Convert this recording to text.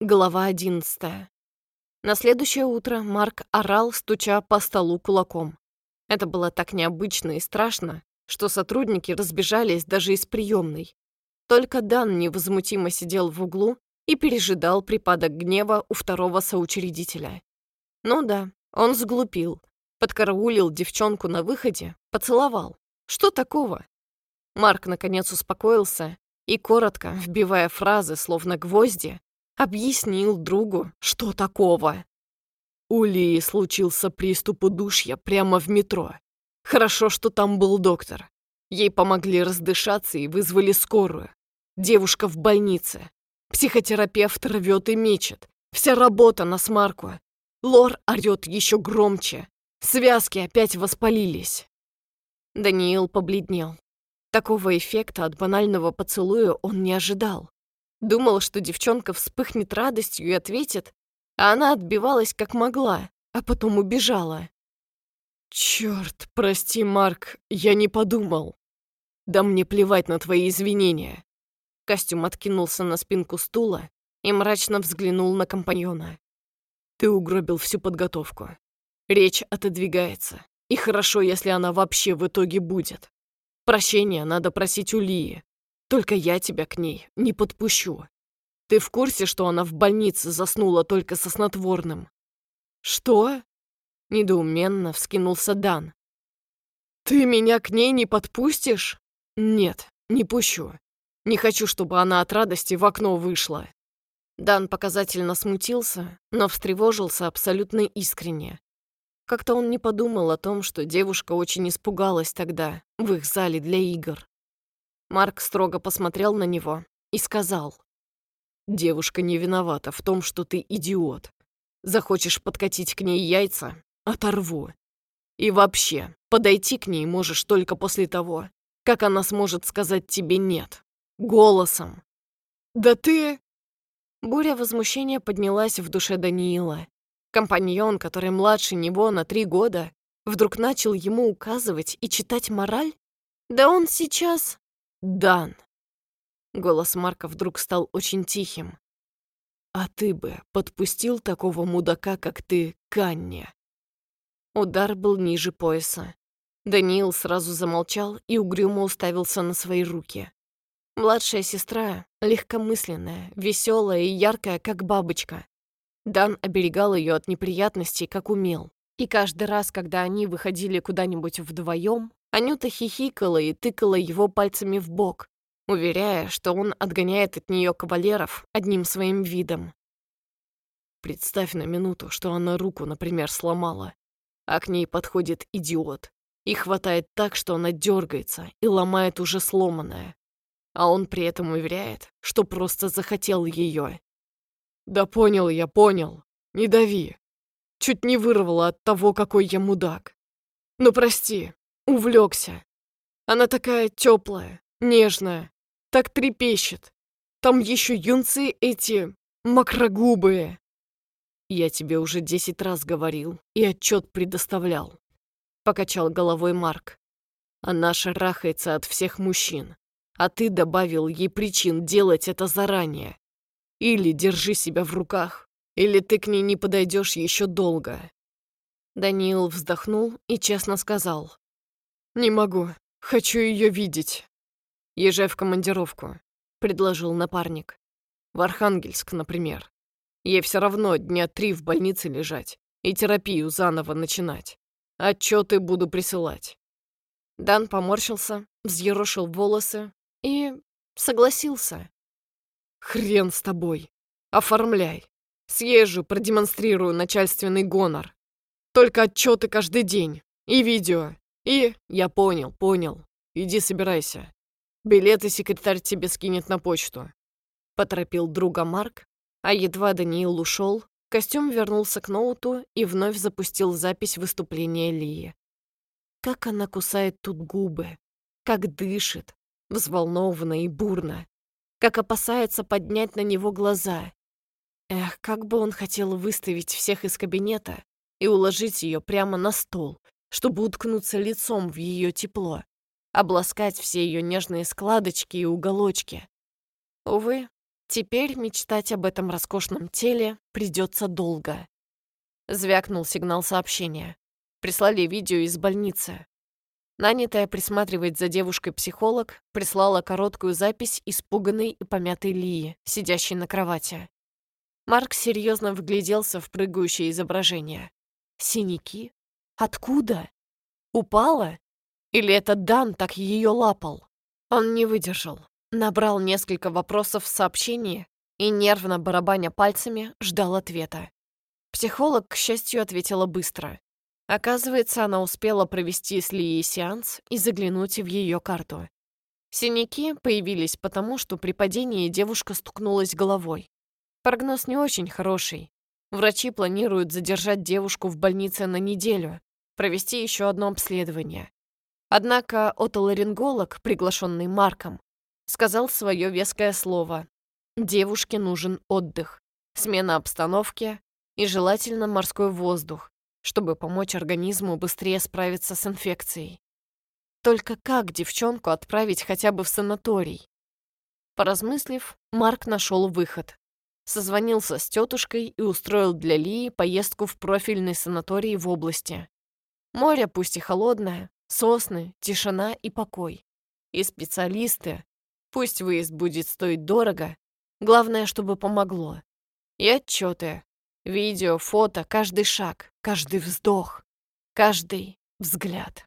Глава одиннадцатая. На следующее утро Марк орал, стуча по столу кулаком. Это было так необычно и страшно, что сотрудники разбежались даже из приемной. Только Дан невозмутимо сидел в углу и пережидал припадок гнева у второго соучредителя. Ну да, он сглупил, подкараулил девчонку на выходе, поцеловал. Что такого? Марк наконец успокоился и, коротко вбивая фразы, словно гвозди, Объяснил другу, что такого. У Лии случился приступ удушья прямо в метро. Хорошо, что там был доктор. Ей помогли раздышаться и вызвали скорую. Девушка в больнице. Психотерапевт рвет и мечет. Вся работа на смарку. Лор орёт еще громче. Связки опять воспалились. Даниил побледнел. Такого эффекта от банального поцелуя он не ожидал. Думал, что девчонка вспыхнет радостью и ответит, а она отбивалась как могла, а потом убежала. «Чёрт, прости, Марк, я не подумал. Да мне плевать на твои извинения». Костюм откинулся на спинку стула и мрачно взглянул на компаньона. «Ты угробил всю подготовку. Речь отодвигается, и хорошо, если она вообще в итоге будет. Прощения надо просить у Лии, только я тебя к ней не подпущу. Ты в курсе, что она в больнице заснула только со снотворным?» «Что?» — недоуменно вскинулся Дан. «Ты меня к ней не подпустишь?» «Нет, не пущу. Не хочу, чтобы она от радости в окно вышла». Дан показательно смутился, но встревожился абсолютно искренне. Как-то он не подумал о том, что девушка очень испугалась тогда, в их зале для игр. Марк строго посмотрел на него и сказал. «Девушка не виновата в том, что ты идиот. Захочешь подкатить к ней яйца — оторву. И вообще, подойти к ней можешь только после того, как она сможет сказать тебе «нет». Голосом. «Да ты...» Буря возмущения поднялась в душе Даниила. Компаньон, который младше него на три года, вдруг начал ему указывать и читать мораль? Да он сейчас... «Дан!» Голос Марка вдруг стал очень тихим. «А ты бы подпустил такого мудака, как ты, к Анне?» Удар был ниже пояса. Даниил сразу замолчал и угрюмо уставился на свои руки. Младшая сестра, легкомысленная, веселая и яркая, как бабочка. Дан оберегал ее от неприятностей, как умел. И каждый раз, когда они выходили куда-нибудь вдвоем, Анюта хихикала и тыкала его пальцами в бок, уверяя, что он отгоняет от нее кавалеров одним своим видом. Представь на минуту, что она руку, например, сломала, а к ней подходит идиот и хватает так, что она дергается и ломает уже сломанное, а он при этом уверяет, что просто захотел ее. «Да понял я, понял. Не дави. Чуть не вырвала от того, какой я мудак. Ну прости, Увлекся. Она такая теплая, нежная, так трепещет. Там еще юнцы эти макрогубые. Я тебе уже десять раз говорил и отчет предоставлял. Покачал головой Марк. Она шарахается от всех мужчин, а ты добавил ей причин делать это заранее. Или держи себя в руках, или ты к ней не подойдешь еще долго. Даниил вздохнул и честно сказал. «Не могу. Хочу ее видеть». «Езжай в командировку», — предложил напарник. «В Архангельск, например. Ей все равно дня три в больнице лежать и терапию заново начинать. Отчеты буду присылать». Дан поморщился, взъерошил волосы и согласился. «Хрен с тобой. Оформляй. Съезжу, продемонстрирую начальственный гонор. Только отчеты каждый день. И видео. И я понял, понял. Иди собирайся. Билеты секретарь тебе скинет на почту. Поторопил друга Марк, а едва Даниил ушел, костюм вернулся к ноуту и вновь запустил запись выступления Лии. Как она кусает тут губы, как дышит, взволнованно и бурно, как опасается поднять на него глаза. Эх, как бы он хотел выставить всех из кабинета и уложить ее прямо на стол, чтобы уткнуться лицом в ее тепло, обласкать все ее нежные складочки и уголочки. Увы, Теперь мечтать об этом роскошном теле придется долго. Звякнул сигнал сообщения. Прислали видео из больницы. Нанятая присматривать за девушкой психолог прислала короткую запись испуганной и помятой Лии, сидящей на кровати. Марк серьезно вгляделся в прыгающее изображение. Синяки? Откуда? Упала? Или это Дан так ее лапал? Он не выдержал. Набрал несколько вопросов в сообщении и, нервно барабаня пальцами, ждал ответа. Психолог, к счастью, ответила быстро. Оказывается, она успела провести с Лией сеанс и заглянуть в ее карту. Синяки появились потому, что при падении девушка стукнулась головой. Прогноз не очень хороший. Врачи планируют задержать девушку в больнице на неделю, провести еще одно обследование. Однако отоларинголог, приглашенный Марком, сказал свое веское слово. Девушке нужен отдых, смена обстановки и желательно морской воздух, чтобы помочь организму быстрее справиться с инфекцией. Только как девчонку отправить хотя бы в санаторий? Поразмыслив, Марк нашел выход. Созвонился с тетушкой и устроил для Лии поездку в профильный санаторий в области. Море пусть и холодное, сосны, тишина и покой. И специалисты. Пусть выезд будет стоить дорого, главное, чтобы помогло. И отчеты, видео, фото, каждый шаг, каждый вздох, каждый взгляд.